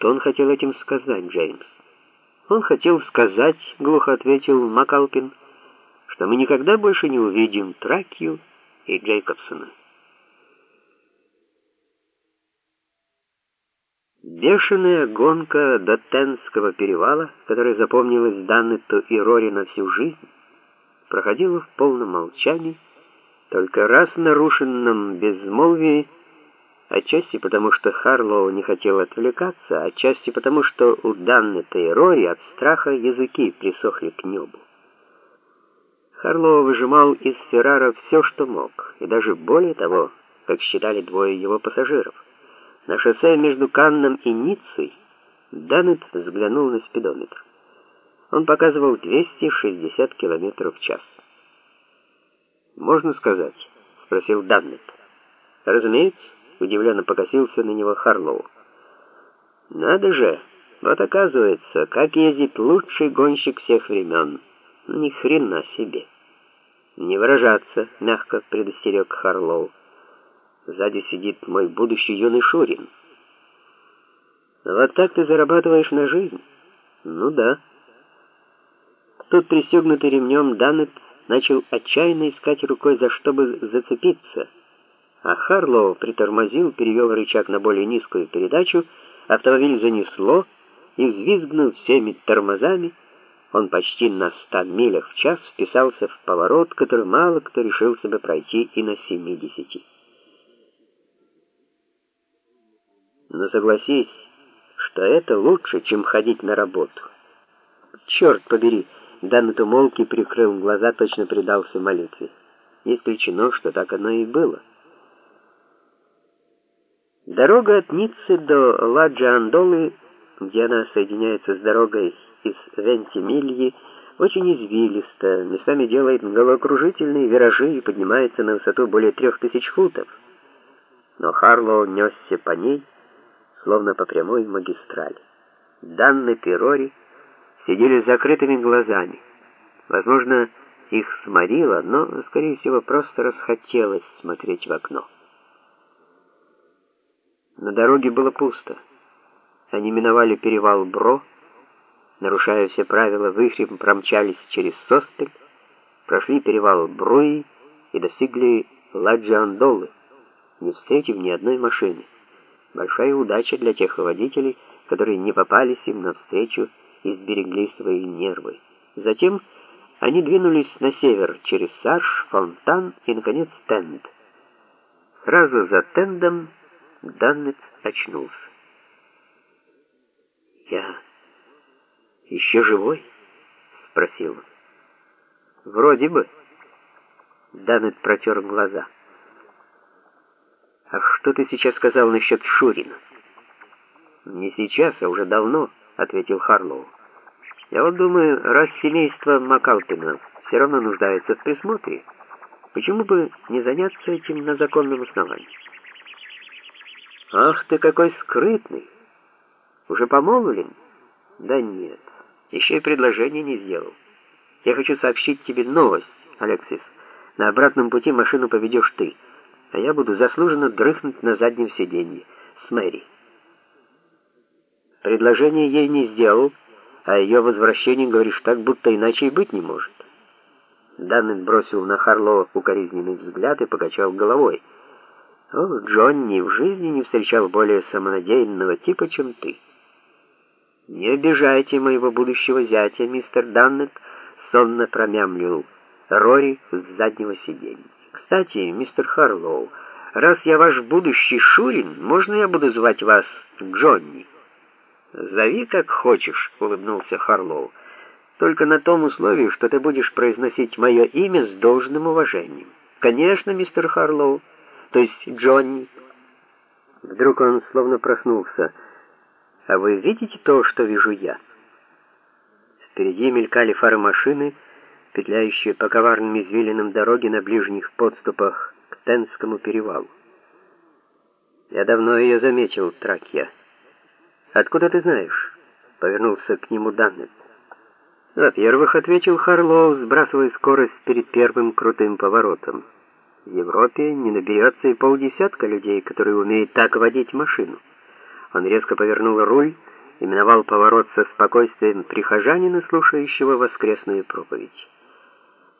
Что он хотел этим сказать, Джеймс? Он хотел сказать, глухо ответил Макалпин, что мы никогда больше не увидим Тракью и Джейкобсона. Бешеная гонка до Тенского перевала, которая запомнилась Даннету и Рори на всю жизнь, проходила в полном молчании, только раз нарушенном безмолвии, отчасти потому, что Харлоу не хотел отвлекаться, отчасти потому, что у Даннета и Рори от страха языки присохли к небу. Харлоу выжимал из Феррара все, что мог, и даже более того, как считали двое его пассажиров. На шоссе между Канном и Ниццей Даннет взглянул на спидометр. Он показывал 260 км в час. «Можно сказать?» — спросил Даннет. «Разумеется», — удивленно покосился на него Харлоу. «Надо же! Вот оказывается, как ездит лучший гонщик всех времен. Ни хрена себе!» «Не выражаться», — мягко предостерег Харлоу. «Сзади сидит мой будущий юный Шурин». «Вот так ты зарабатываешь на жизнь?» «Ну да». Тут, пристегнутый ремнем, Даннет начал отчаянно искать рукой, за что бы зацепиться, а Харлоу притормозил, перевел рычаг на более низкую передачу, автомобиль занесло, и, взвизгнув всеми тормозами, он почти на ста милях в час вписался в поворот, который мало кто решил себе пройти и на 70. Но согласись, что это лучше, чем ходить на работу. Черт побери! Данет умолк и прикрыл глаза, точно предался молитве. Не исключено, что так оно и было. Дорога от Ниццы до Ладжи-Андолы, где она соединяется с дорогой из Вентимильи, очень извилиста, местами делает головокружительные виражи и поднимается на высоту более трех тысяч футов. Но Харлоу несся по ней, словно по прямой магистрали. Данный Перори сидели с закрытыми глазами. Возможно, их сморило, но, скорее всего, просто расхотелось смотреть в окно. На дороге было пусто. Они миновали перевал Бро, нарушая все правила, выхрем промчались через Состель, прошли перевал Бруи и достигли Ладжиандолы, не встретив ни одной машины. Большая удача для тех водителей, которые не попались им навстречу и сберегли свои нервы. Затем они двинулись на север через Сарш, Фонтан и, наконец, Тенд. Сразу за Тендом Даннет очнулся. «Я еще живой?» — спросил он. «Вроде бы». Даннет протер глаза. «А что ты сейчас сказал насчет Шурина?» «Не сейчас, а уже давно» ответил Харлоу. Я вот думаю, раз семейство Макалпина все равно нуждается в присмотре, почему бы не заняться этим на законном основании? Ах ты какой скрытный! Уже помолвлен? Да нет, еще и предложение не сделал. Я хочу сообщить тебе новость, Алексис. На обратном пути машину поведешь ты, а я буду заслуженно дрыхнуть на заднем сиденье с Мэри. Предложение ей не сделал, а ее возвращение, говоришь, так, будто иначе и быть не может. Даннет бросил на Харлоу укоризненный взгляд и покачал головой. «О, Джонни в жизни не встречал более самонадеянного типа, чем ты». «Не обижайте моего будущего зятя, мистер Даннет», — сонно промямлил Рори с заднего сиденья. «Кстати, мистер Харлоу, раз я ваш будущий Шурин, можно я буду звать вас Джонни?» «Зови как хочешь», — улыбнулся Харлоу. «Только на том условии, что ты будешь произносить мое имя с должным уважением». «Конечно, мистер Харлоу, то есть Джонни». Вдруг он словно проснулся. «А вы видите то, что вижу я?» Впереди мелькали фары машины, петляющие по коварным извилинам дороги на ближних подступах к Тенскому перевалу. «Я давно ее заметил, Тракья». «Откуда ты знаешь?» — повернулся к нему Даннет. «Во-первых, — ответил Харлоу, сбрасывая скорость перед первым крутым поворотом. В Европе не наберется и полдесятка людей, которые умеют так водить машину. Он резко повернул руль и миновал поворот со спокойствием прихожанина, слушающего воскресную проповедь.